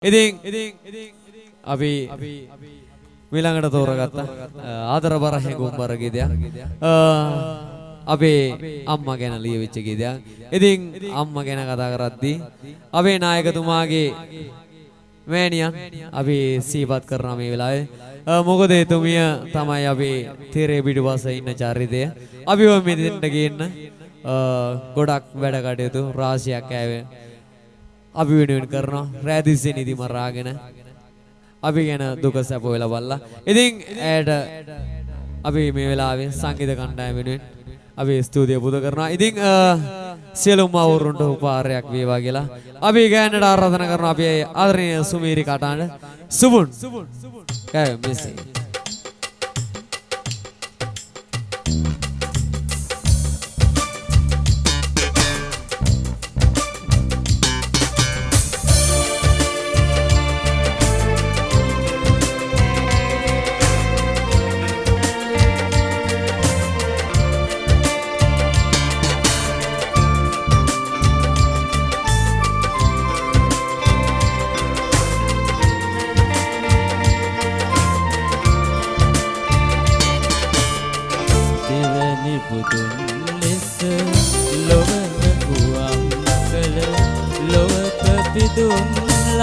ඉතින් අපි මිළඟට තෝරගත්ත ආදර බර හැඟුම් බර ගීතයක්. අපේ අම්මා ගැන ලියවිච්ච ගීතයක්. ඉතින් අම්මා ගැන කතා කරද්දී අපේ නායකතුමාගේ මෑණියන් අපි සීපත් කරනවා මේ වෙලාවේ. මොකද එතුමිය තමයි අපි තිරේ පිටුපස්ස ඉන්න චරිතය. අපි ඔය මෙතෙන්ට ගේන්න ගොඩක් වැඩ කටයුතු රාශියක් ඇවේ අපි වෙනුවෙන් කරනවා. රෑදිස්සේ නිදි මරාගෙන. අපි ගැන දුක සැප වෙලා බලලා. ඉතින් ඇයට අපි මේ වෙලාවේ සංගීත කණ්ඩායම වෙනුවෙන් අපි ස්තුතිය පුද කරනවා. ඉතින් සියලුම අවුරුන්ට උපහාරයක් වේවා කියලා. අපි ගෑනට ආරාධනා කරනවා. අපි ආදරණීය සුමීරි කටාඬ සුබුන්. කෑ මෙසේ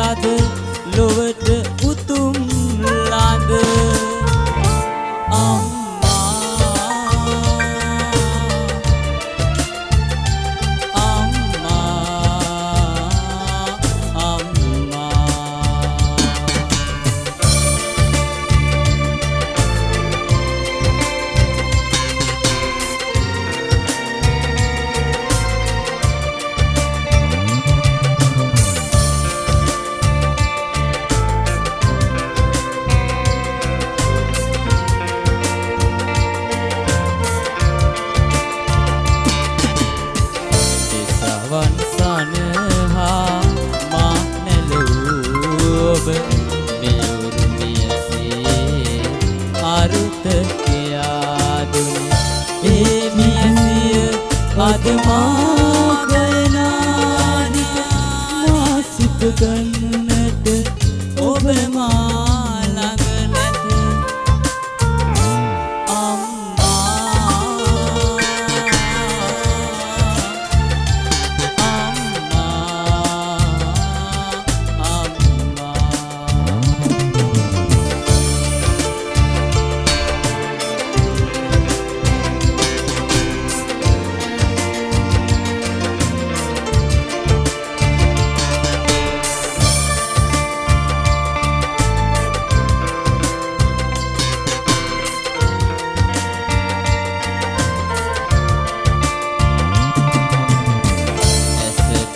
ලද ලොවට සිත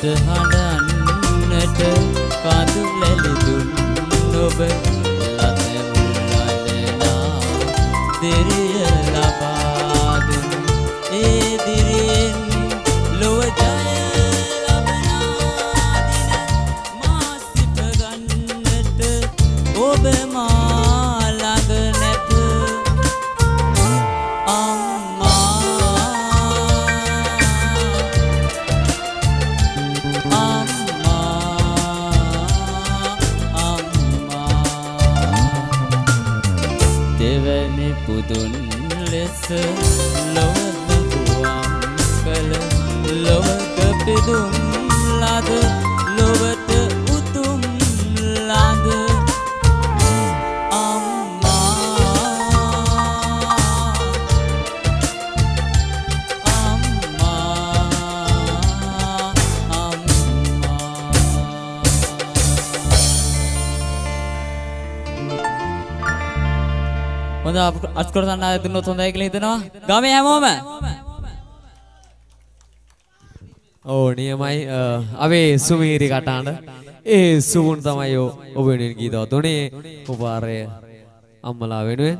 ඇසට හඬන්නට කඳු ලැලිදුන් ඔබ දෙවැනි පුදුන් ලෙස ලොවදුවම් කළ ලොවක පිදුම් ලද හොඳ අස්කර සන්නා දුන්නොත් හොඳයි කියලා හිතනවා. ගමේ හැමෝම? ඕ නියමයි. අපේ සුමීරි කටාඬ ඒ සුබුන් තමයි ඔබ වෙනුවෙන් ගීතවත් උනේ උපාරය අම්මලා වෙනුවෙන්.